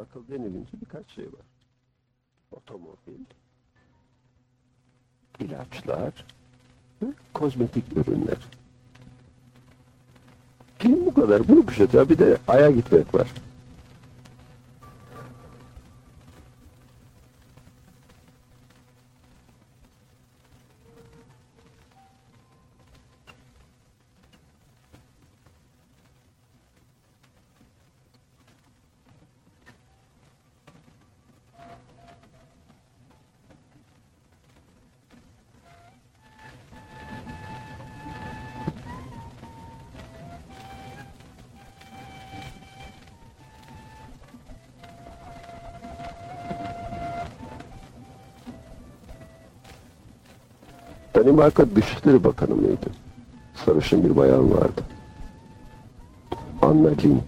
akıl denilince birkaç şey var. Otomobil, ilaçlar ve kozmetik ürünler. Film bu kadar. Bunu kuşatacağı bir de Ay'a gitmek var. Danimarka Dışişleri Bakanı mıydı? Sarışın bir bayan vardı. Anna Lind.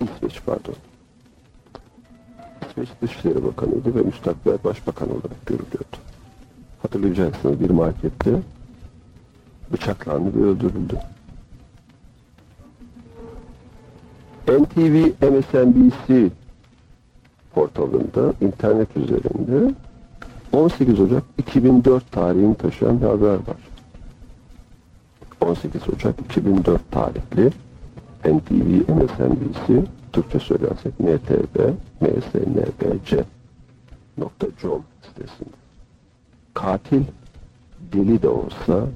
İsveç pardon. İsveç Dışişleri Bakanıydı ve müstakbel başbakan olarak görülüyordu. Hatırlayacaksınız bir markette bıçaklandı ve öldürüldü. NTV MSNBC portalında internet üzerinde 18 Ocak 2004 tarihini taşıyan bir haber var. 18 Ocak 2004 tarihli NTV MSNBC Türkçe söylersek NTV msnbc.com sitesinde. Katil deli de olsa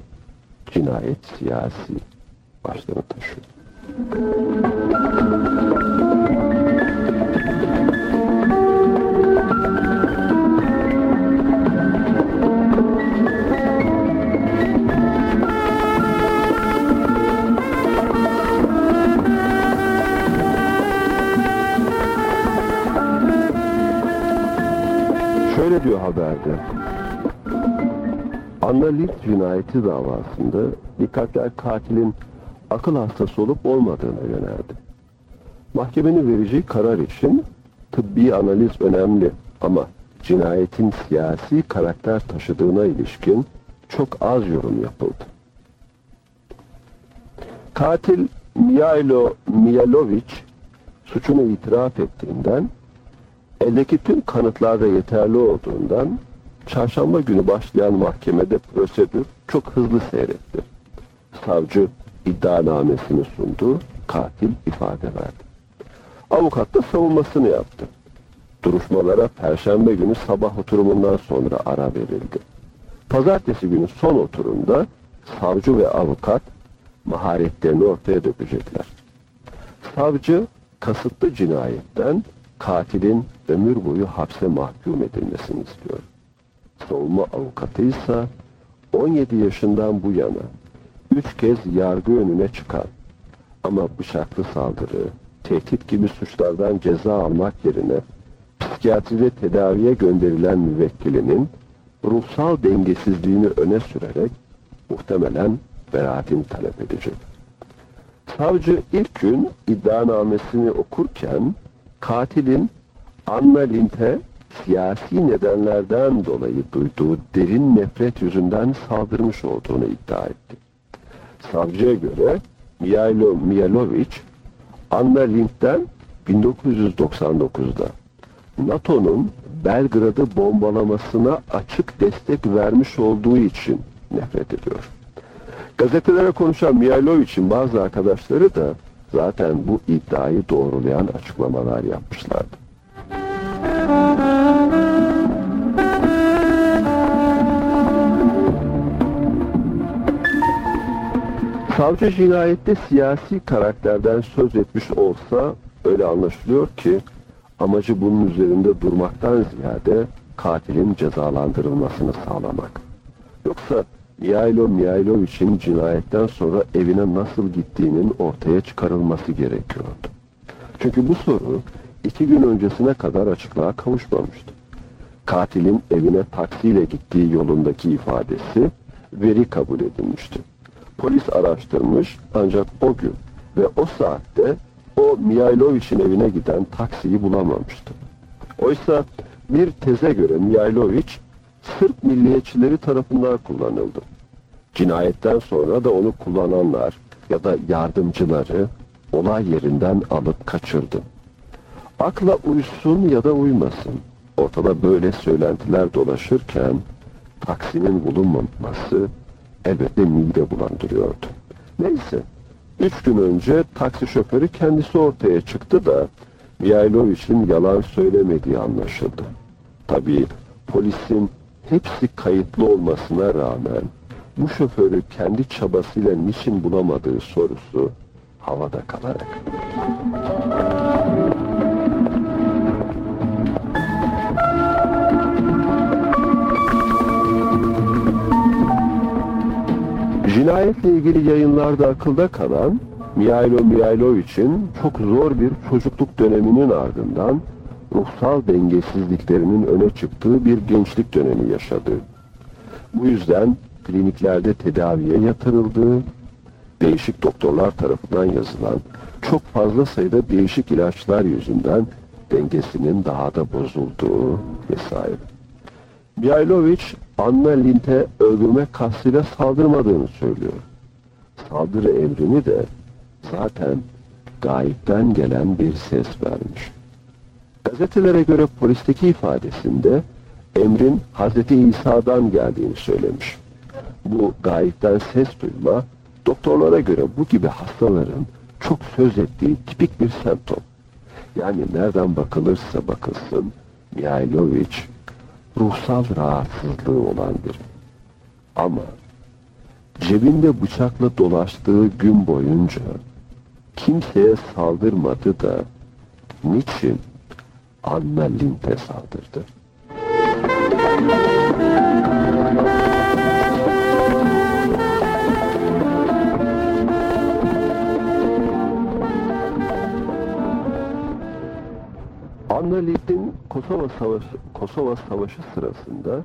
cinayet siyasi başlığını taşıyor. Şöyle diyor haberde. Anna Lind cinayeti davasında dikkatler katilin akıl hastası olup olmadığına yöneldi. Mahkemenin vereceği karar için tıbbi analiz önemli ama cinayetin siyasi karakter taşıdığına ilişkin çok az yorum yapıldı. Katil Mihailo Mijalovic suçunu itiraf ettiğinden eldeki tüm kanıtlarda yeterli olduğundan çarşamba günü başlayan mahkemede prosedür çok hızlı seyretti. Savcı iddianamesini sundu, katil ifade verdi. Avukat da savunmasını yaptı. Duruşmalara perşembe günü sabah oturumundan sonra ara verildi. Pazartesi günü son oturumda savcı ve avukat maharetlerini ortaya dökecekler. Savcı kasıtlı cinayetten katilin ömür boyu hapse mahkum edilmesini istiyor. Savunma avukatı ise 17 yaşından bu yana üç kez yargı önüne çıkan ama bıçaklı saldırı, tehdit gibi suçlardan ceza almak yerine psikiyatride tedaviye gönderilen müvekkilinin ruhsal dengesizliğini öne sürerek muhtemelen beraatini talep edecek. Savcı ilk gün iddianamesini okurken katilin Anna Lind'e siyasi nedenlerden dolayı duyduğu derin nefret yüzünden saldırmış olduğunu iddia etti. Savcıya göre Mihailo Mijalovic, Anna Lind'den 1999'da NATO'nun Belgrad'ı bombalamasına açık destek vermiş olduğu için nefret ediyor. Gazetelere konuşan Mihailovic'in bazı arkadaşları da zaten bu iddiayı doğrulayan açıklamalar yapmışlardı. Savcı cinayette siyasi karakterden söz etmiş olsa öyle anlaşılıyor ki amacı bunun üzerinde durmaktan ziyade katilin cezalandırılmasını sağlamak. Yoksa Mihailo Mihailovic'in cinayetten sonra evine nasıl gittiğinin ortaya çıkarılması gerekiyordu. Çünkü bu soru iki gün öncesine kadar açıklığa kavuşmamıştı. Katilin evine taksiyle gittiği yolundaki ifadesi veri kabul edilmişti. Polis araştırmış ancak o gün ve o saatte o Mihailovic'in evine giden taksiyi bulamamıştı. Oysa bir teze göre Mihailovic Sırp milliyetçileri tarafından kullanıldı. Cinayetten sonra da onu kullananlar ya da yardımcıları olay yerinden alıp kaçırdı. Akla uysun ya da uymasın. Ortada böyle söylentiler dolaşırken taksinin bulunmaması elbette mide bulandırıyordu. Neyse, üç gün önce taksi şoförü kendisi ortaya çıktı da Mihailovic'in yalan söylemediği anlaşıldı. Tabii polisin hepsi kayıtlı olmasına rağmen bu şoförü kendi çabasıyla niçin bulamadığı sorusu havada kalarak. Cinayetle ilgili yayınlarda akılda kalan Mihailo Mihailovic'in çok zor bir çocukluk döneminin ardından ruhsal dengesizliklerinin öne çıktığı bir gençlik dönemi yaşadı. Bu yüzden kliniklerde tedaviye yatırıldığı, değişik doktorlar tarafından yazılan çok fazla sayıda değişik ilaçlar yüzünden dengesinin daha da bozulduğu vesaire. Mihailovic, Anna Lind'e öldürme kastıyla saldırmadığını söylüyor. Saldırı emrini de zaten gayipten gelen bir ses vermiş. Gazetelere göre polisteki ifadesinde emrin Hz. İsa'dan geldiğini söylemiş. Bu gayipten ses duyma, doktorlara göre bu gibi hastaların çok söz ettiği tipik bir semptom. Yani nereden bakılırsa bakılsın Mihailovic ruhsal rahatsızlığı olan biri. Ama cebinde bıçakla dolaştığı gün boyunca kimseye saldırmadı da niçin Anna Lind'e saldırdı? Lind'in Kosova Savaşı, Kosova Savaşı sırasında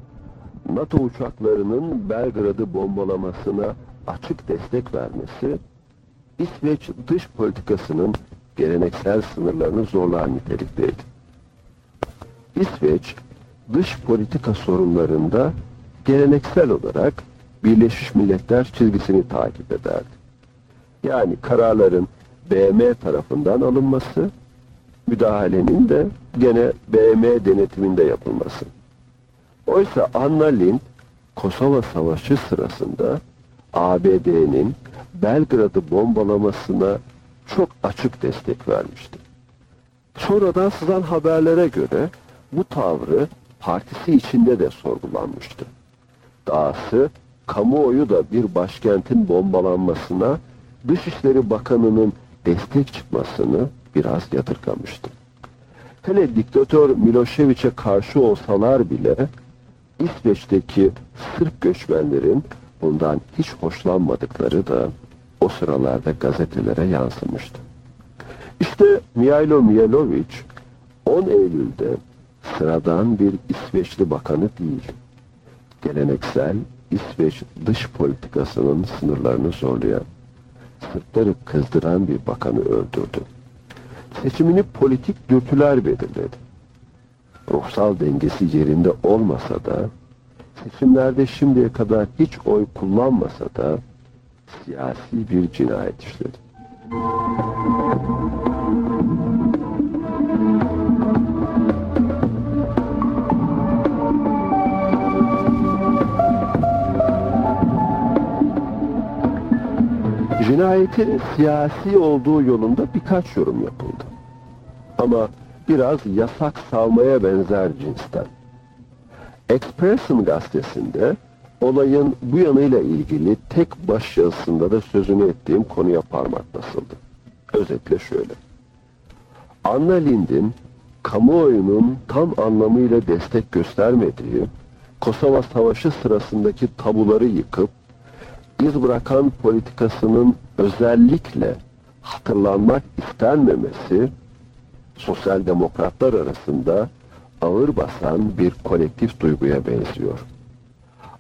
NATO uçaklarının Belgrad'ı bombalamasına açık destek vermesi, İsveç dış politikasının geleneksel sınırlarını zorlar nitelikteydi. İsveç, dış politika sorunlarında geleneksel olarak Birleşmiş Milletler çizgisini takip ederdi. Yani kararların BM tarafından alınması, müdahalenin de gene BM denetiminde yapılması. Oysa Anna Lind, Kosova Savaşı sırasında ABD'nin Belgrad'ı bombalamasına çok açık destek vermişti. Sonradan sızan haberlere göre bu tavrı partisi içinde de sorgulanmıştı. Dahası kamuoyu da bir başkentin bombalanmasına Dışişleri Bakanı'nın destek çıkmasını biraz yadırgamıştı. Hele diktatör Milošević'e karşı olsalar bile İsveç'teki Sırp göçmenlerin bundan hiç hoşlanmadıkları da o sıralarda gazetelere yansımıştı. İşte Mihailo Mihailovic 10 Eylül'de sıradan bir İsveçli bakanı değil, geleneksel İsveç dış politikasının sınırlarını zorlayan, Sırpları kızdıran bir bakanı öldürdü. Seçimini politik dürtüler belirledi. Ruhsal dengesi yerinde olmasa da, seçimlerde şimdiye kadar hiç oy kullanmasa da, siyasi bir cinayet işledi. Cinayetin siyasi olduğu yolunda birkaç yorum yapıldı. Ama biraz yasak savmaya benzer cinsten. Expression gazetesinde olayın bu yanıyla ilgili tek başyazısında da sözünü ettiğim konuya parmak basıldı. Özetle şöyle. Anna Lind'in kamuoyunun tam anlamıyla destek göstermediği Kosova Savaşı sırasındaki tabuları yıkıp iz bırakan politikasının özellikle hatırlanmak istenmemesi sosyal demokratlar arasında ağır basan bir kolektif duyguya benziyor.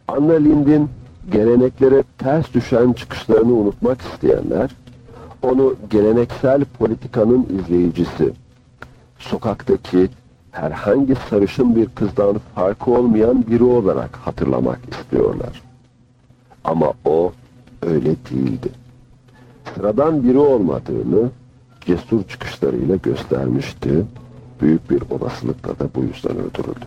Anna Lind'in geleneklere ters düşen çıkışlarını unutmak isteyenler, onu geleneksel politikanın izleyicisi, sokaktaki herhangi sarışın bir kızdan farkı olmayan biri olarak hatırlamak istiyorlar. Ama o öyle değildi. Sıradan biri olmadığını cesur çıkışlarıyla göstermişti. Büyük bir olasılıkla da bu yüzden öldürüldü.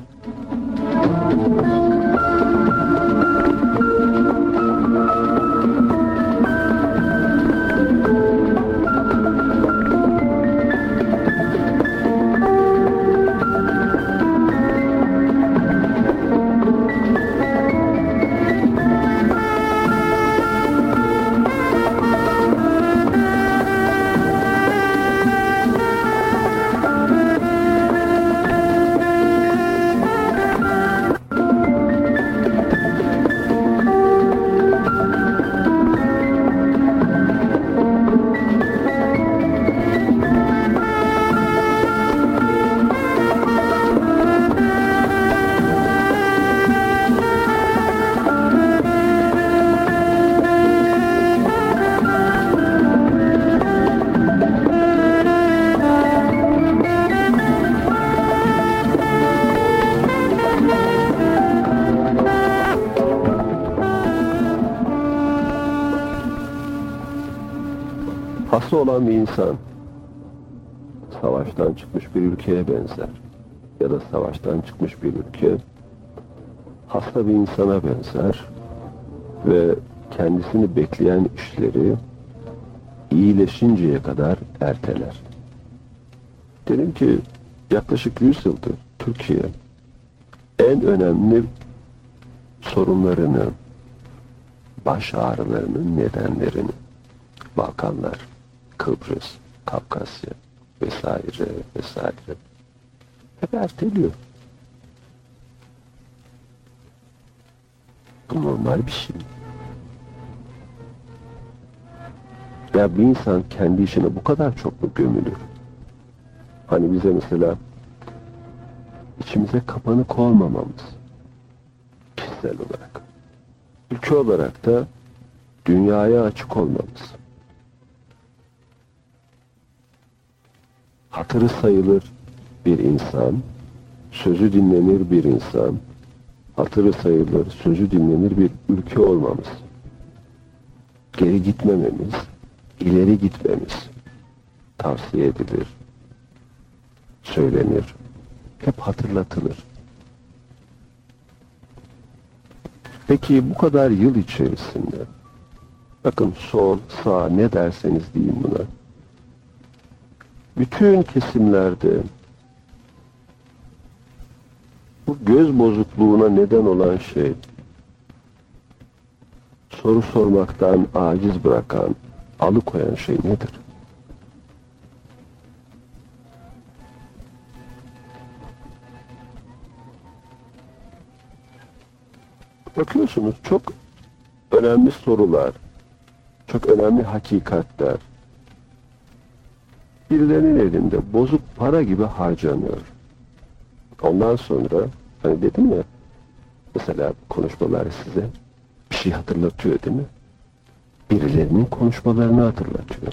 Olan insan savaştan çıkmış bir ülkeye benzer. Ya da savaştan çıkmış bir ülke hasta bir insana benzer ve kendisini bekleyen işleri iyileşinceye kadar erteler. Dedim ki yaklaşık 100 yıldır Türkiye en önemli sorunlarını, baş ağrılarının nedenlerini, Balkanlar, Kıbrıs, Kafkasya vesaire vesaire hep erteliyor. Bu normal bir şey. Ya bir insan kendi işine bu kadar çok mu gömülür? Hani bize mesela içimize kapanık olmamamız kişisel olarak. Ülke olarak da dünyaya açık olmamız. Hatırı sayılır bir insan, sözü dinlenir bir insan, hatırı sayılır, sözü dinlenir bir ülke olmamız. Geri gitmememiz, ileri gitmemiz tavsiye edilir, söylenir, hep hatırlatılır. Peki bu kadar yıl içerisinde, bakın sol, sağ ne derseniz deyin buna, bütün kesimlerde bu göz bozukluğuna neden olan şey soru sormaktan aciz bırakan, alıkoyan şey nedir? Bakıyorsunuz çok önemli sorular, çok önemli hakikatler, birilerinin elinde bozuk para gibi harcanıyor. Ondan sonra hani dedim ya mesela konuşmalar size bir şey hatırlatıyor değil mi? Birilerinin konuşmalarını hatırlatıyor.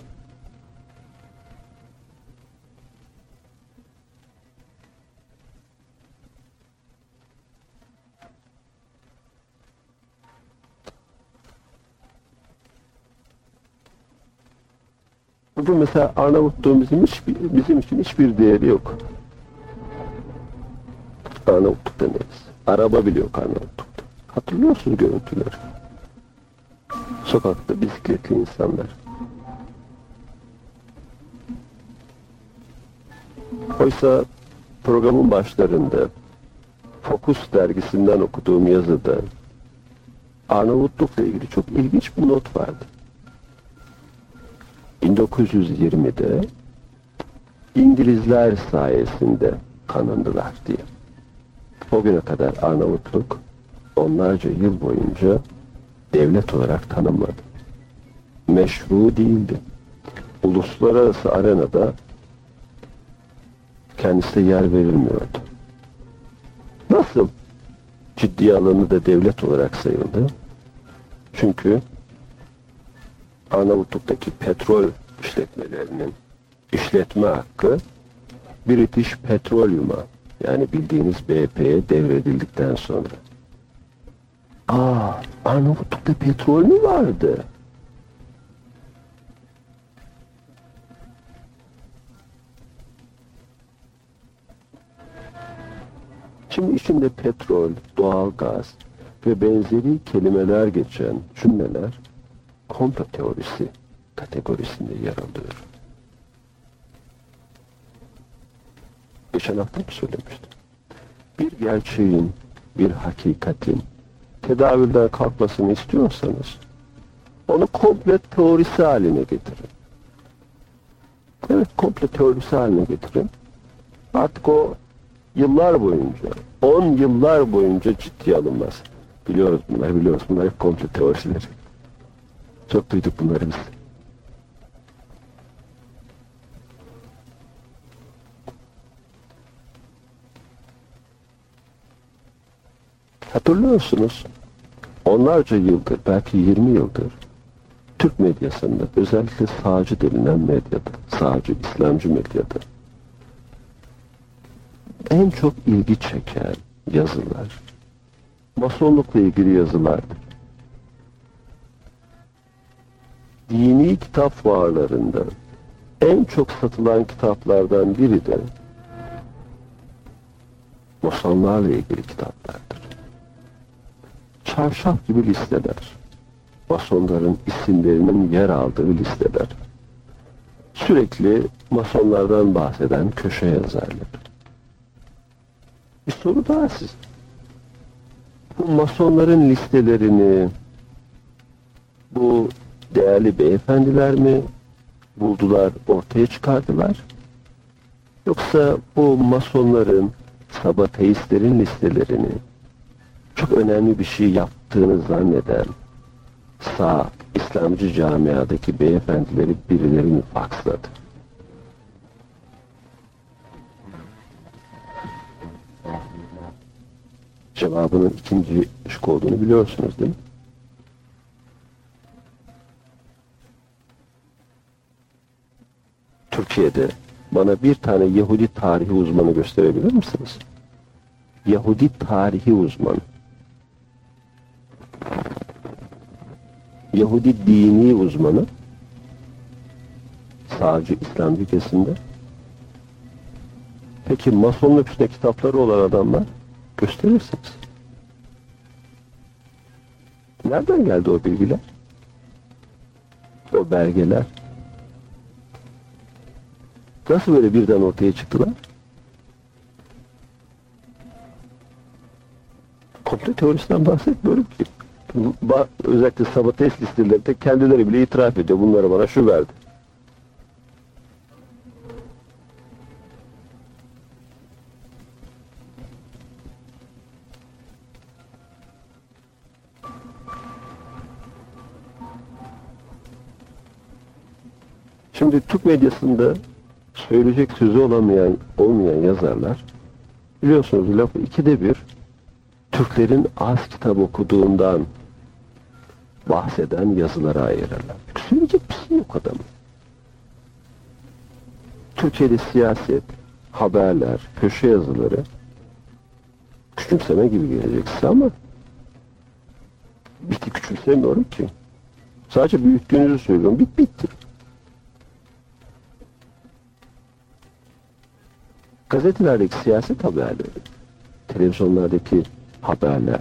Bugün mesela Arnavutluğun bizim, hiçbir, bizim için hiçbir değeri yok. Arnavutluk'ta neyiz? Araba bile yok Arnavutluk'ta. Hatırlıyorsunuz görüntüleri. Sokakta bisikletli insanlar. Oysa programın başlarında Fokus dergisinden okuduğum yazıda Arnavutluk'la ilgili çok ilginç bir not vardı. 1920'de İngilizler sayesinde tanındılar diye. O güne kadar Arnavutluk onlarca yıl boyunca devlet olarak tanınmadı. Meşru değildi. Uluslararası arenada kendisine yer verilmiyordu. Nasıl ciddi alanı da devlet olarak sayıldı? Çünkü Arnavutluk'taki petrol işletmelerinin işletme hakkı British Petroleum'a Yani bildiğiniz BP'ye devredildikten sonra. Aa, Arnavutluk'ta petrol mü vardı? Şimdi içinde petrol, doğal gaz ve benzeri kelimeler geçen cümleler komplo teorisi kategorisinde yer alıyor. Geçen hafta mı söylemiştim? Bir gerçeğin, bir hakikatin tedavülden kalkmasını istiyorsanız onu komple teorisi haline getirin. Evet, komple teorisi haline getirin. Artık o yıllar boyunca, on yıllar boyunca ciddiye alınmaz. Biliyoruz bunları, biliyoruz. Bunlar hep komple teorileri. Çok duyduk bunları biz. Hatırlıyorsunuz, onlarca yıldır, belki 20 yıldır Türk medyasında, özellikle sağcı denilen medyada, sağcı, İslamcı medyada en çok ilgi çeken yazılar, masonlukla ilgili yazılardır. Dini kitap fuarlarında en çok satılan kitaplardan biri de masonlarla ilgili kitaplardır. Çarşaf gibi listeler, masonların isimlerinin yer aldığı listeler, sürekli masonlardan bahseden köşe yazarlar. Bir soru daha siz. Bu masonların listelerini bu değerli beyefendiler mi buldular, ortaya çıkardılar? Yoksa bu masonların, sabateistlerin listelerini çok önemli bir şey yaptığını zanneden sağ İslamcı camiadaki beyefendileri birileri mi faksladı? Cevabının ikinci şık olduğunu biliyorsunuz değil mi? Türkiye'de bana bir tane Yahudi tarihi uzmanı gösterebilir misiniz? Yahudi tarihi uzmanı. Yahudi dini uzmanı. Sağcı İslamcı kesimde. Peki masonluk üstüne kitapları olan adamlar gösterirsiniz. Nereden geldi o bilgiler? O belgeler? Nasıl böyle birden ortaya çıktılar? Komplo teorisinden bahsetmiyorum ki. Özellikle sabotaj listelerinde kendileri bile itiraf ediyor. Bunları bana şu verdi. Şimdi Türk medyasında söyleyecek sözü olamayan, olmayan yazarlar biliyorsunuz lafı ikide bir Türklerin az kitap okuduğundan bahseden yazılara ayırırlar. Söyleyecek bir şey yok adamın. Türkiye'de siyaset, haberler, köşe yazıları küçümseme gibi gelecek size ama bitti küçümsemiyorum ki. Sadece büyüttüğünüzü söylüyorum. Bit bitti. Gazetelerdeki siyaset haberleri, televizyonlardaki haberler,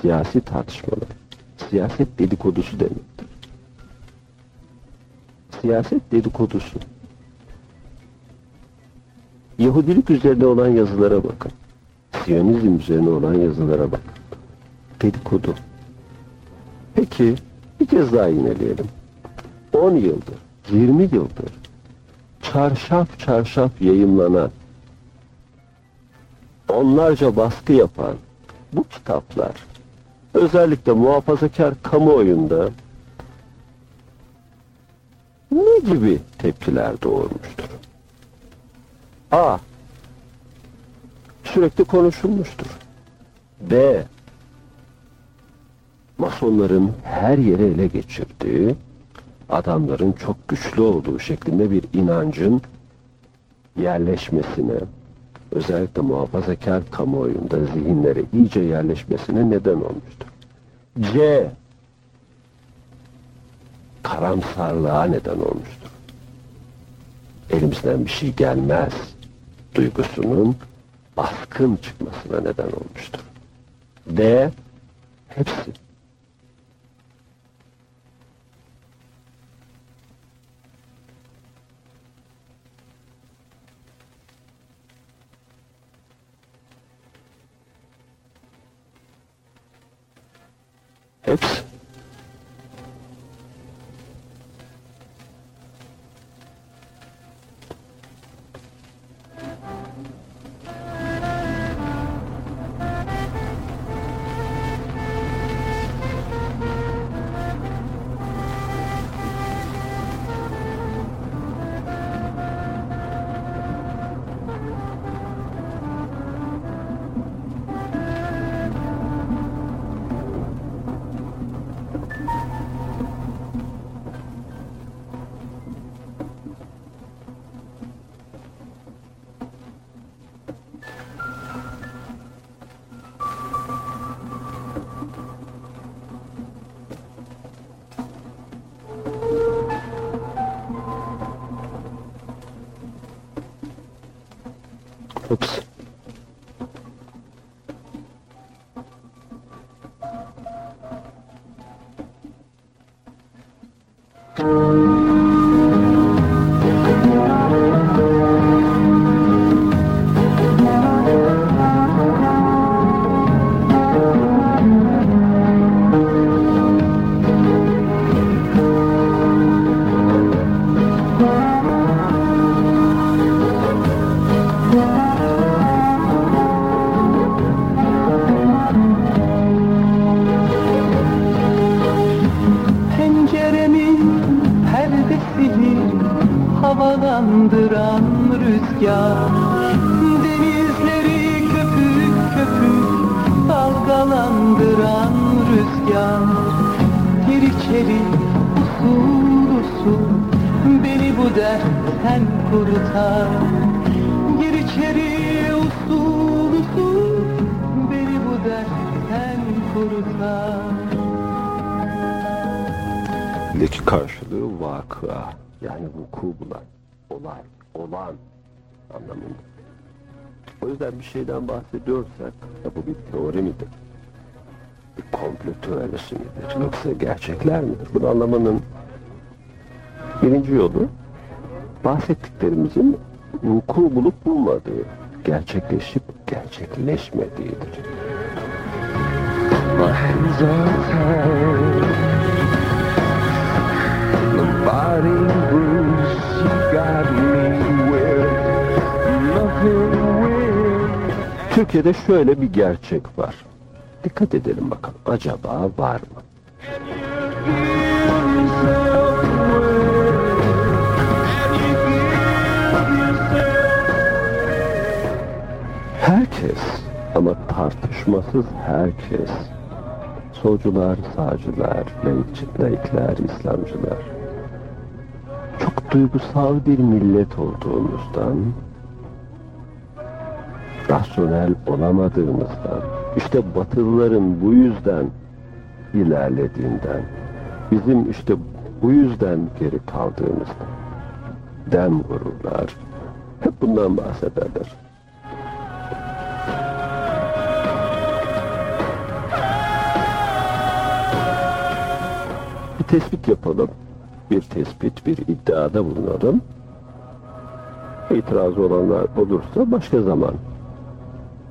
siyasi tartışmalar, siyaset dedikodusu demektir. Siyaset dedikodusu. Yahudilik üzerine olan yazılara bakın. Siyonizm üzerine olan yazılara bakın. Dedikodu. Peki bir kez daha yineleyelim. 10 yıldır, 20 yıldır çarşaf çarşaf yayımlanan, onlarca baskı yapan bu kitaplar özellikle muhafazakar kamuoyunda ne gibi tepkiler doğurmuştur? A. Sürekli konuşulmuştur. B. Masonların her yere ele geçirdiği adamların çok güçlü olduğu şeklinde bir inancın yerleşmesine özellikle muhafazakar kamuoyunda zihinlere iyice yerleşmesine neden olmuştur. C. Karamsarlığa neden olmuştur. Elimizden bir şey gelmez duygusunun baskın çıkmasına neden olmuştur. D. Hepsi. Hepsi. Yani vuku bulan. Olay. Olan anlamında. O yüzden bir şeyden bahsediyorsak ya bu bir teori midir? Bir komplo teorisi midir? Yoksa gerçekler midir? Bunu anlamanın birinci yolu bahsettiklerimizin vuku bulup bulmadığı, gerçekleşip gerçekleşmediğidir. My hands Türkiye'de şöyle bir gerçek var. Dikkat edelim bakalım. Acaba var mı? Herkes ama tartışmasız herkes solcular, sağcılar, laikçi- laikler, İslamcılar çok duygusal bir millet olduğumuzdan rasyonel olamadığımızdan, işte Batılıların bu yüzden ilerlediğinden, bizim işte bu yüzden geri kaldığımızdan dem vururlar. Hep bundan bahsederler. Bir tespit yapalım. Bir tespit, bir iddiada bulunalım. İtirazı olanlar olursa başka zaman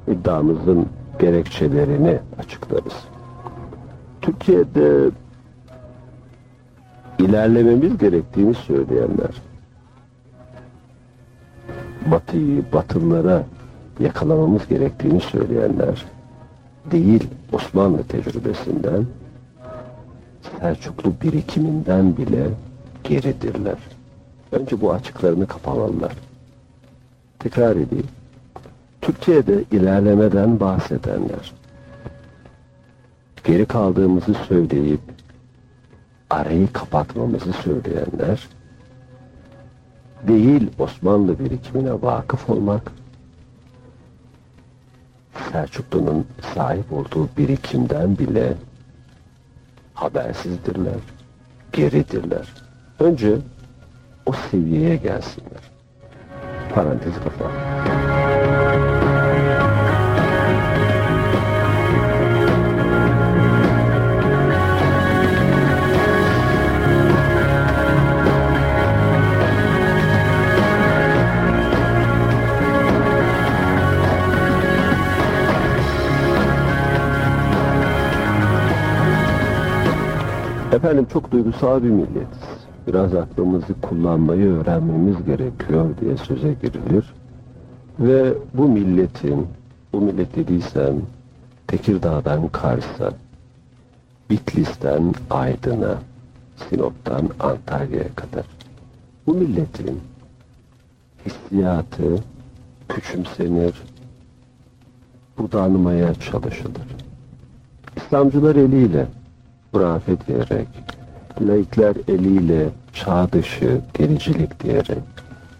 iddiamızın gerekçelerini açıklarız. Türkiye'de ilerlememiz gerektiğini söyleyenler, Batı'yı, Batılılara yakalamamız gerektiğini söyleyenler değil Osmanlı tecrübesinden, Selçuklu birikiminden bile geridirler. Önce bu açıklarını kapamalılar. Tekrar edeyim. Türkiye'de ilerlemeden bahsedenler, geri kaldığımızı söyleyip arayı kapatmamızı söyleyenler, değil Osmanlı birikimine vakıf olmak, Selçuklu'nun sahip olduğu birikimden bile habersizdirler, geridirler. Önce o seviyeye gelsinler. Parantez kapalı. Efendim çok duygusal bir milletiz. Biraz aklımızı kullanmayı öğrenmemiz gerekiyor diye söze girilir. Ve bu milletin, bu millet dediysem Tekirdağ'dan Kars'a, Bitlis'ten Aydın'a, Sinop'tan Antalya'ya kadar. Bu milletin hissiyatı küçümsenir, budanmaya çalışılır. İslamcılar eliyle hurafe diyerek, laikler eliyle çağ dışı gericilik diyerek,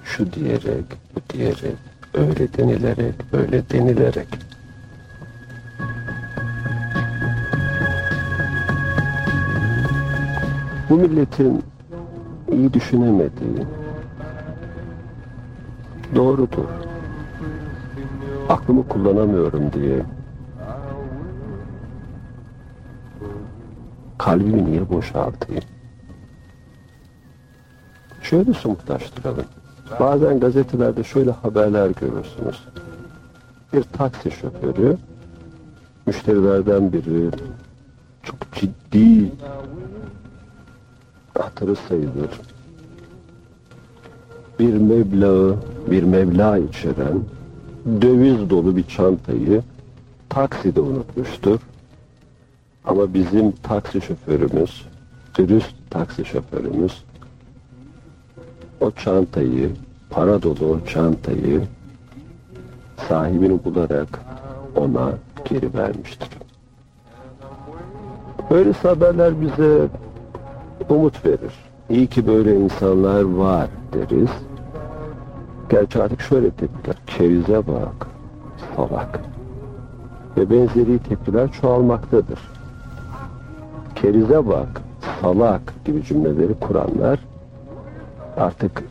şu diyerek, bu diyerek, öyle denilerek, böyle denilerek. Bu milletin iyi düşünemediği doğrudur. Aklımı kullanamıyorum diye kalbimi niye boşaltayım? Şöyle somutlaştıralım. Bazen gazetelerde şöyle haberler görürsünüz. Bir taksi şoförü müşterilerden biri çok ciddi hatırı sayılır bir meblağı, bir meblağ içeren döviz dolu bir çantayı takside unutmuştur. Ama bizim taksi şoförümüz, dürüst taksi şoförümüz o çantayı, para dolu çantayı sahibini bularak ona geri vermiştir. Böyle haberler bize umut verir. İyi ki böyle insanlar var deriz. Gerçi artık şöyle tepkiler. Kevize bak, salak. Ve benzeri tepkiler çoğalmaktadır. Kerize bak, salak gibi cümleleri kuranlar artık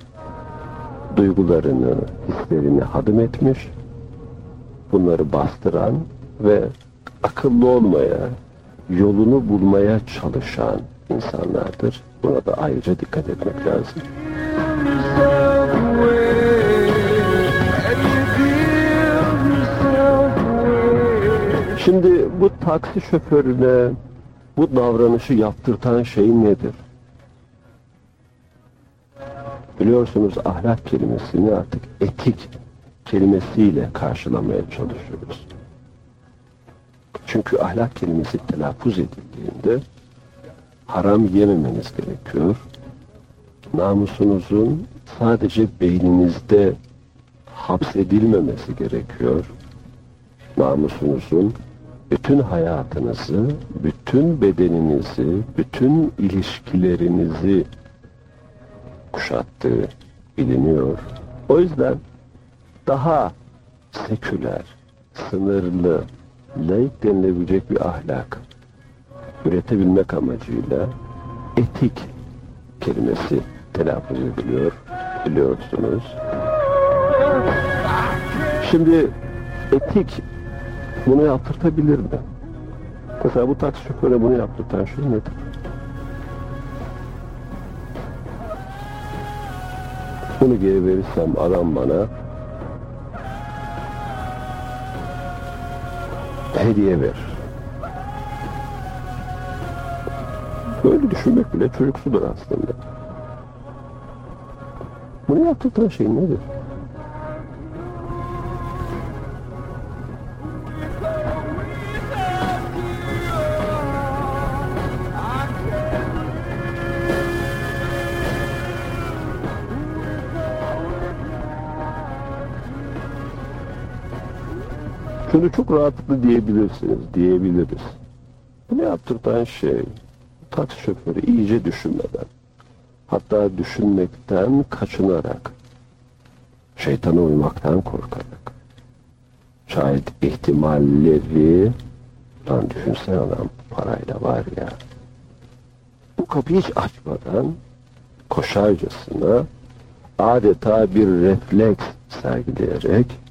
duygularını, hislerini hadım etmiş, bunları bastıran ve akıllı olmaya, yolunu bulmaya çalışan insanlardır. Buna da ayrıca dikkat etmek lazım. Şimdi bu taksi şoförüne bu davranışı yaptırtan şey nedir? Biliyorsunuz ahlak kelimesini artık etik kelimesiyle karşılamaya çalışıyoruz. Çünkü ahlak kelimesi telaffuz edildiğinde haram yememeniz gerekiyor. Namusunuzun sadece beyninizde hapsedilmemesi gerekiyor. Namusunuzun bütün hayatınızı, bütün bedeninizi, bütün ilişkilerinizi kuşattığı biliniyor. O yüzden daha seküler, sınırlı, laik denilebilecek bir ahlak üretebilmek amacıyla etik kelimesi telaffuz ediliyor biliyorsunuz. Şimdi etik bunu yaptırtabilir mi? Mesela bu taksi şoförü bunu yaptırtan şey nedir? Bunu geri verirsem adam bana hediye verir. Böyle düşünmek bile çocuksudur aslında. Bunu yaptırtan şey nedir? Çok rahatlıkla diyebilirsiniz, diyebiliriz. Bunu yaptırtan şey, taksi şoförü iyice düşünmeden, hatta düşünmekten kaçınarak, şeytana uymaktan korkarak, şayet ihtimalleri lan düşünsene adam parayla var ya bu kapıyı hiç açmadan koşarcasına adeta bir refleks sergileyerek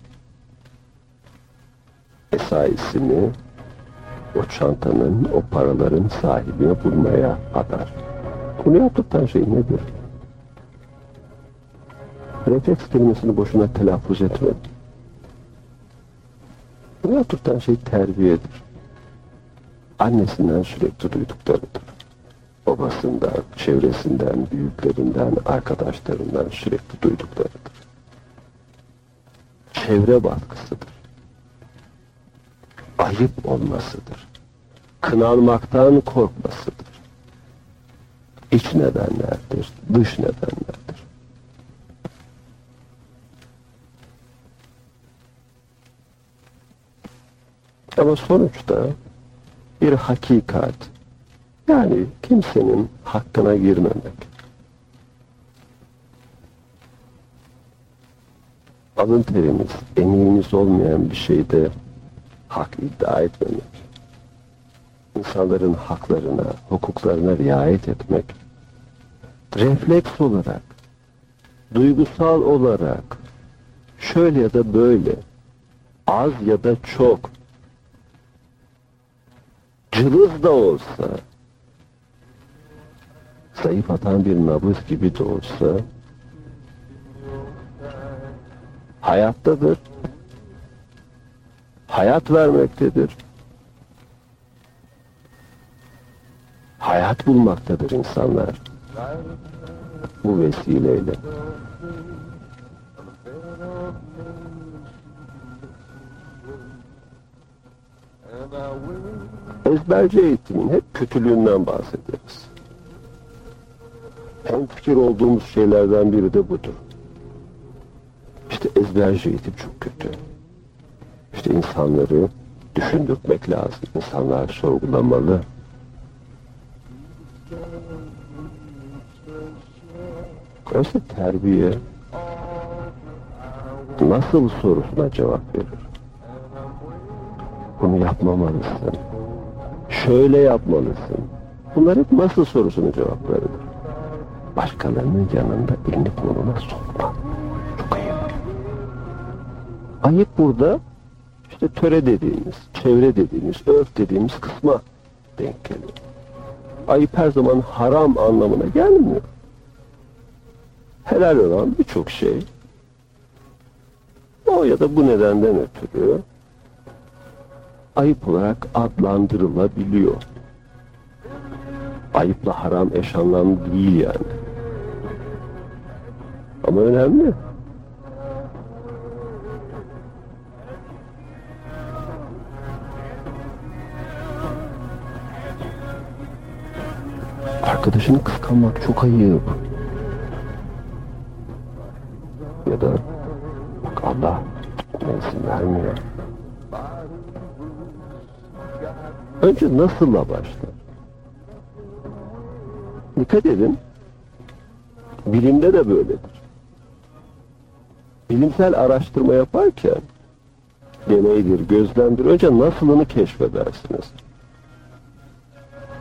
esaisini o çantanın, o paraların sahibini bulmaya adar. Bunu yaptıktan şey nedir? Refleks kelimesini boşuna telaffuz etme. Bunu yaptıktan şey terbiyedir. Annesinden sürekli duyduklarıdır. Babasından, çevresinden, büyüklerinden, arkadaşlarından sürekli duyduklarıdır. Çevre baskısıdır. Ayıp olmasıdır. Kınanmaktan korkmasıdır. İç nedenlerdir, dış nedenlerdir. Ama sonuçta bir hakikat, yani kimsenin hakkına girmemek. Alın terimiz, emeğimiz olmayan bir şeyde hak iddia etmemek. İnsanların haklarına, hukuklarına riayet etmek. Refleks olarak, duygusal olarak, şöyle ya da böyle, az ya da çok, cılız da olsa, zayıf atan bir nabız gibi de olsa, hayattadır. Hayat vermektedir. Hayat bulmaktadır insanlar. Bu vesileyle. Ezberci eğitimin hep kötülüğünden bahsederiz. En fikir olduğumuz şeylerden biri de budur. İşte ezberci eğitim çok kötü. İşte insanları düşündürtmek lazım. İnsanlar sorgulamalı. Oysa terbiye nasıl sorusuna cevap verir. Bunu yapmamalısın. Şöyle yapmalısın. Bunlar hep nasıl sorusunun cevaplarıdır. Başkalarının yanında elini burnuna sokma. Çok ayıp. Ayıp burada işte töre dediğimiz, çevre dediğimiz, örf dediğimiz kısma denk geliyor. Ayıp her zaman haram anlamına gelmiyor. Helal olan birçok şey o ya da bu nedenden ötürü ayıp olarak adlandırılabiliyor. Ayıpla haram eş anlamlı değil yani. Ama önemli. Arkadaşını kıskanmak çok ayıp. Ya da bak Allah izin vermiyor. Önce nasılla başlar? Dikkat edin. Bilimde de böyledir. Bilimsel araştırma yaparken deneydir, gözlemdir. Önce nasılını keşfedersiniz.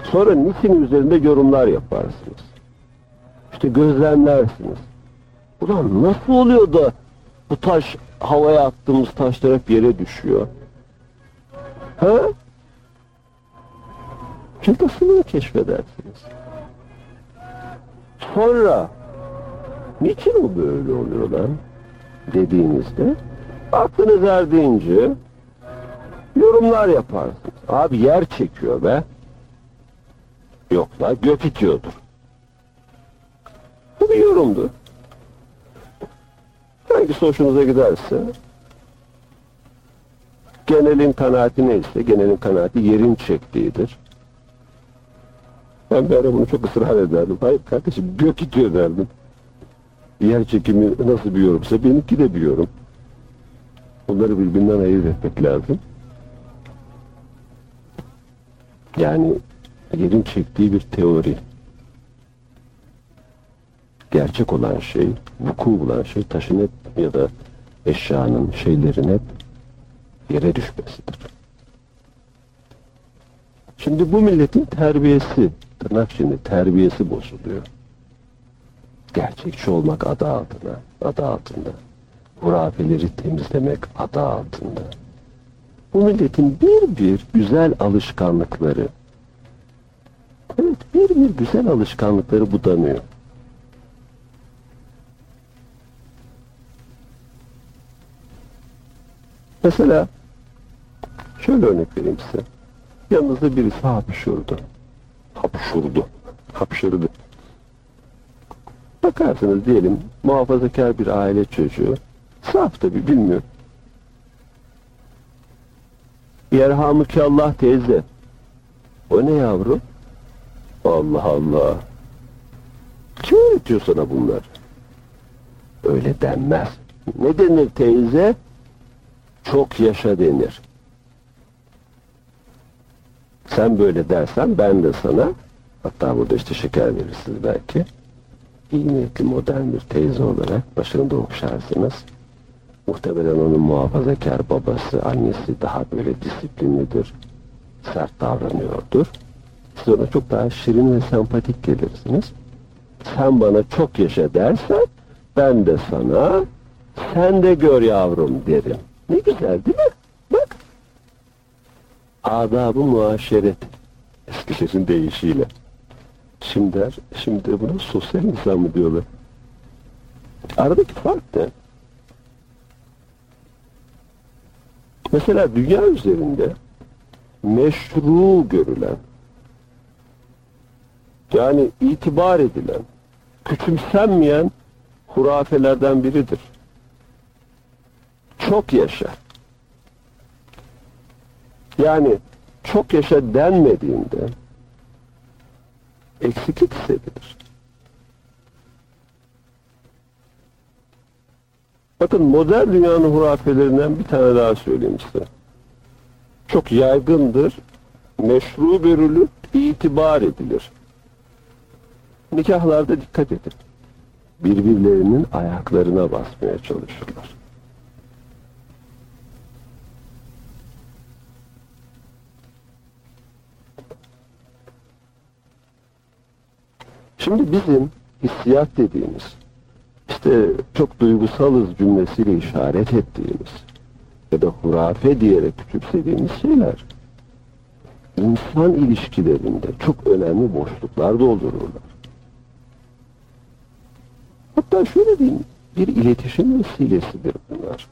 Sonra niçin üzerinde yorumlar yaparsınız. İşte gözlemlersiniz. Ulan nasıl oluyor da bu taş havaya attığımız taşlar hep yere düşüyor? Ha? Çünkü nasılını keşfedersiniz. Sonra niçin o böyle oluyor lan dediğinizde aklınız erdiğince yorumlar yaparsınız. Abi yer çekiyor be. Yok la gök itiyordur. Bu bir yorumdur. Hangisi hoşunuza giderse genelin kanaati neyse genelin kanaati yerin çektiğidir. Ben bir ara bunu çok ısrar ederdim. Hayır kardeşim gök itiyor derdim. Yer çekimi nasıl bir yorumsa benimki de bir yorum. Bunları birbirinden ayırt etmek lazım. Yani yerin çektiği bir teori. Gerçek olan şey, vuku bulan şey taşın hep ya da eşyanın, şeylerin hep yere düşmesidir. Şimdi bu milletin terbiyesi, tırnak içinde terbiyesi bozuluyor. Gerçekçi olmak adı altına, adı altında. Hurafeleri temizlemek adı altında. Bu milletin bir bir güzel alışkanlıkları, evet bir bir güzel alışkanlıkları budanıyor. Mesela şöyle örnek vereyim size. Yanınızda birisi hapşurdu. Hapşurdu. Hapşırdı. Bakarsınız diyelim muhafazakar bir aile çocuğu. Saf tabi bilmiyor. Yerhamüke Allah teyze. O ne yavrum? Allah Allah. Kim öğretiyor sana bunları? Öyle denmez. Ne denir teyze? Çok yaşa denir. Sen böyle dersen ben de sana hatta burada işte şeker verirsiniz belki iyi niyetli modern bir teyze olarak başında okşarsınız. Muhtemelen onun muhafazakar babası, annesi daha böyle disiplinlidir, sert davranıyordur. Siz ona çok daha şirin ve sempatik gelirsiniz. Sen bana çok yaşa dersen ben de sana sen de gör yavrum derim. Ne güzel değil mi? Bak. Adab-ı muaşeret. Eskilerin deyişiyle. Şimdi, şimdi buna sosyal insan mı diyorlar? Aradaki fark ne? Mesela dünya üzerinde meşru görülen yani itibar edilen, küçümsenmeyen hurafelerden biridir. Çok yaşa. Yani çok yaşa denmediğinde eksiklik hissedilir. Bakın modern dünyanın hurafelerinden bir tane daha söyleyeyim size. Çok yaygındır, meşru görülür, itibar edilir. Nikahlarda dikkat edin. Birbirlerinin ayaklarına basmaya çalışırlar. Şimdi bizim hissiyat dediğimiz, işte çok duygusalız cümlesiyle işaret ettiğimiz ya da hurafe diyerek küçümsediğimiz şeyler insan ilişkilerinde çok önemli boşluklar doldururlar. Hatta şöyle diyeyim, bir iletişim vesilesidir bunlar.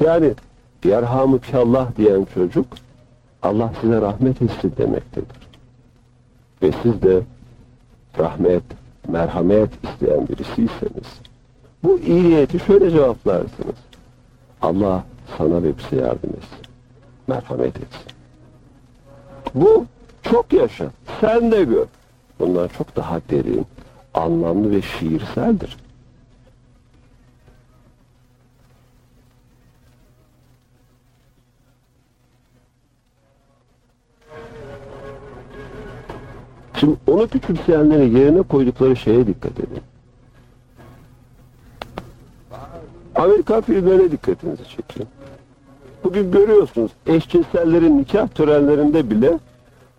Yani yerhamükallah diyen çocuk Allah size rahmet etsin demektedir. Ve siz de rahmet, merhamet isteyen birisiyseniz bu iyi niyeti şöyle cevaplarsınız. Allah sana ve bize yardım etsin. Merhamet etsin. Bu çok yaşa. Sen de gör. Bunlar çok daha derin, anlamlı ve şiirseldir. Şimdi onu küçümseyenlerin yerine koydukları şeye dikkat edin. Amerikan filmlerine dikkatinizi çekeyim. Bugün görüyorsunuz eşcinsellerin nikah törenlerinde bile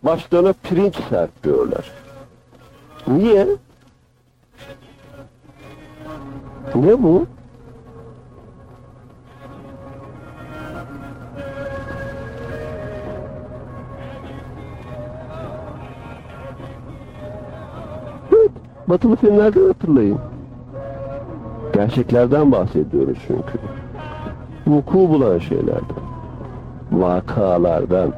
başlarına pirinç serpiyorlar. Niye? Ne bu? Evet, batılı filmlerden hatırlayın. Gerçeklerden bahsediyoruz çünkü. Vuku bulan şeylerden. Vakalardan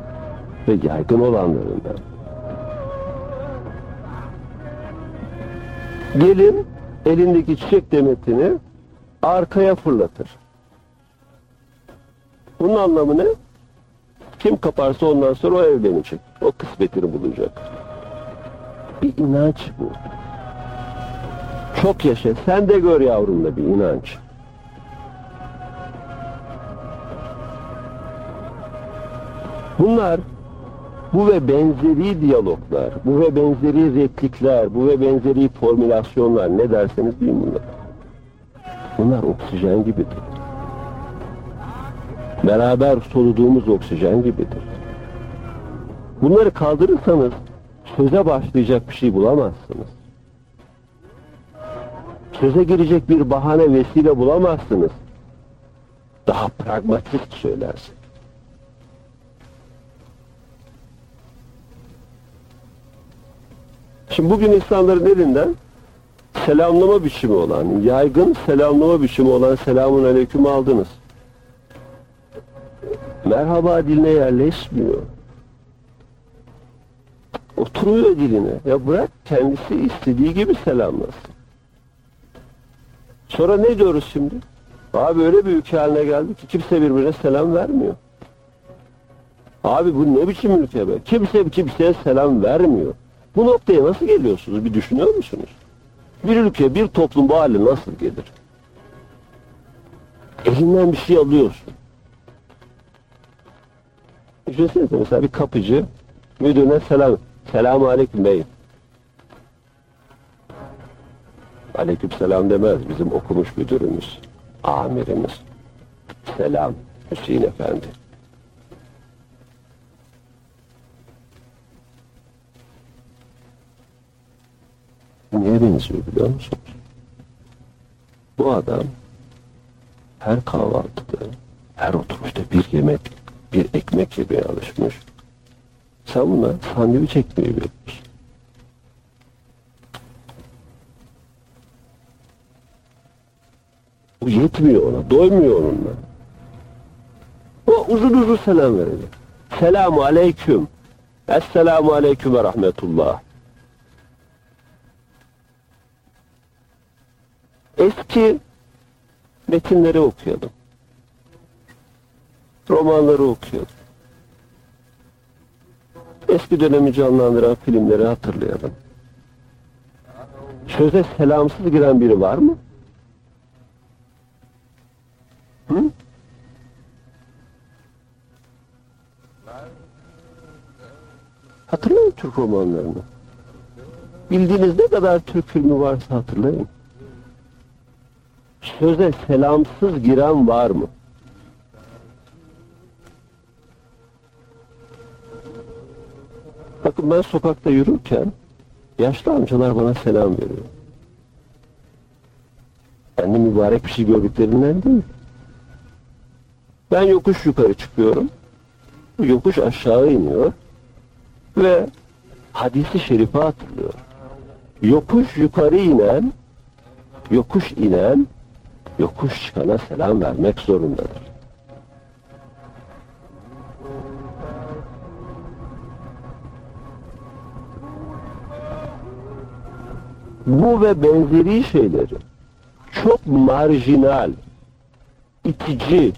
ve yaygın olanlarından. Gelin elindeki çiçek demetini arkaya fırlatır. Bunun anlamı ne? Kim kaparsa ondan sonra o evlenecek. O kısmetini bulacak. Bir inanç bu. Çok yaşa. Sen de gör yavrumda bir inanç. Bunlar bu ve benzeri diyaloglar, bu ve benzeri replikler, bu ve benzeri formülasyonlar ne derseniz deyin bunlar. Bunlar oksijen gibidir. beraber soluduğumuz oksijen gibidir. Bunları kaldırırsanız söze başlayacak bir şey bulamazsınız. Söze girecek bir bahane vesile bulamazsınız. Daha pragmatist söylersin. Şimdi bugün insanların elinden selamlama biçimi olan, yaygın selamlama biçimi olan selamun aleyküm aldınız. Merhaba diline yerleşmiyor. Oturuyor diline. Ya bırak kendisi istediği gibi selamlasın. Sonra ne diyoruz şimdi? Abi öyle bir ülke haline geldi ki kimse birbirine selam vermiyor. Abi bu ne biçim ülke be? Kimse kimseye selam vermiyor. Bu noktaya nasıl geliyorsunuz? Bir düşünüyor musunuz? Bir ülke, bir toplum bu hale nasıl gelir? Elinden bir şey alıyorsun. Düşünsenize mesela bir kapıcı müdürüne selam. Selamun aleyküm beyim. Aleyküm selam demez bizim okumuş müdürümüz, amirimiz. Selam Hüseyin Efendi. Neye benziyor biliyor musunuz? Bu adam her kahvaltıda, her oturuşta bir yemek, bir ekmek yemeye alışmış. Sen buna sandviç ekmeği veriyorsun. Bu yetmiyor ona, doymuyor onunla. O uzun uzun selam verecek. Selamu aleyküm. Esselamu aleyküm ve rahmetullah. Eski metinleri okuyalım. Romanları okuyalım. Eski dönemi canlandıran filmleri hatırlayalım. Söze selamsız giren biri var mı? Hı? Hatırlayın Türk romanlarını. Bildiğiniz ne kadar Türk filmi varsa hatırlayın. Söze selamsız giren var mı? Bakın ben sokakta yürürken yaşlı amcalar bana selam veriyor. Kendi mübarek bir şey gördüklerinden değil. Ben yokuş yukarı çıkıyorum. Yokuş aşağı iniyor. Ve hadisi şerife hatırlıyor. Yokuş yukarı inen, yokuş inen, yokuş çıkana selam vermek zorundadır. Bu ve benzeri şeyleri çok marjinal, itici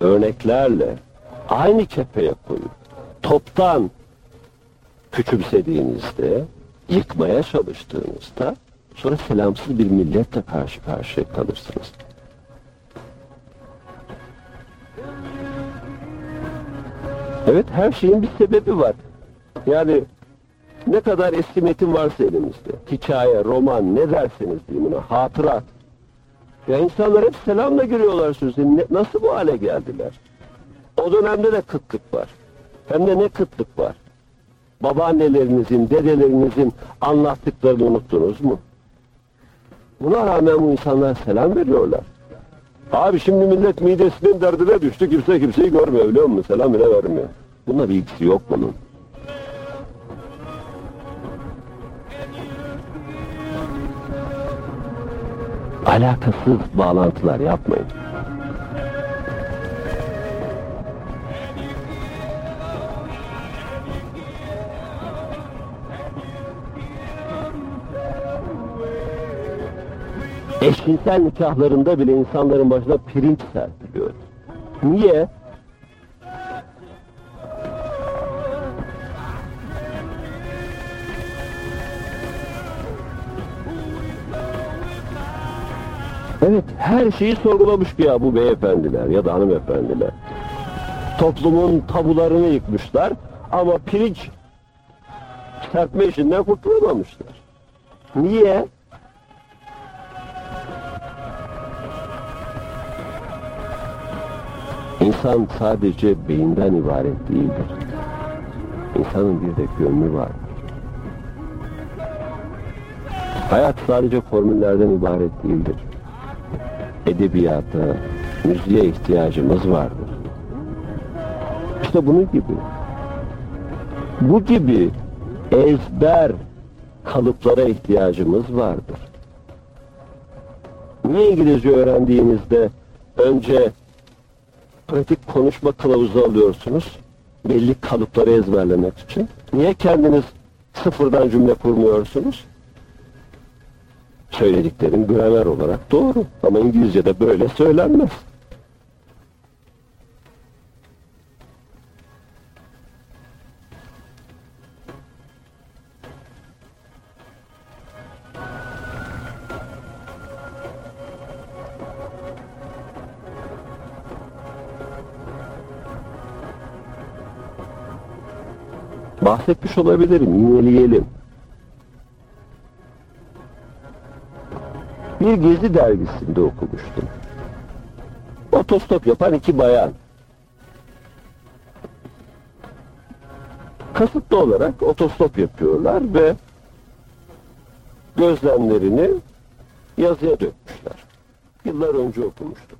örneklerle aynı kefeye koyup toptan küçümsediğinizde, yıkmaya çalıştığınızda sonra selamsız bir milletle karşı karşıya kalırsınız. Evet her şeyin bir sebebi var. Yani ne kadar eski metin varsa elimizde. Hikaye, roman ne derseniz diyeyim buna. Hatırat. Ya insanlar hep selamla giriyorlar sözü. Nasıl bu hale geldiler? O dönemde de kıtlık var. Hem de ne kıtlık var. Babaannelerinizin, dedelerinizin anlattıklarını unuttunuz mu? Buna rağmen bu insanlar selam veriyorlar. Abi şimdi millet midesinin derdine düştü. Kimse kimseyi görmüyor biliyor musun? Selam bile vermiyor. Bununla bir ilgisi yok bunun. Alakasız bağlantılar yapmayın. Eşcinsel nikahlarında bile insanların başına pirinç serpiliyor. Niye? Evet, her şeyi sorgulamış ya bu beyefendiler ya da hanımefendiler. Toplumun tabularını yıkmışlar ama pirinç serpme işinden kurtulamamışlar. Niye? İnsan sadece beyinden ibaret değildir. İnsanın bir de gönlü vardır. Hayat sadece formüllerden ibaret değildir. Edebiyata, müziğe ihtiyacımız vardır. İşte bunun gibi. Bu gibi ezber kalıplara ihtiyacımız vardır. Niye İngilizce öğrendiğinizde önce pratik konuşma kılavuzu alıyorsunuz? Belli kalıpları ezberlemek için. Niye kendiniz sıfırdan cümle kurmuyorsunuz? Söylediklerim gramer olarak doğru ama İngilizce'de böyle söylenmez. Bahsetmiş olabilirim, yineleyelim. Bir gezi dergisinde okumuştum. Otostop yapan iki bayan. Kasıtlı olarak otostop yapıyorlar ve gözlemlerini yazıya dökmüşler. Yıllar önce okumuştum.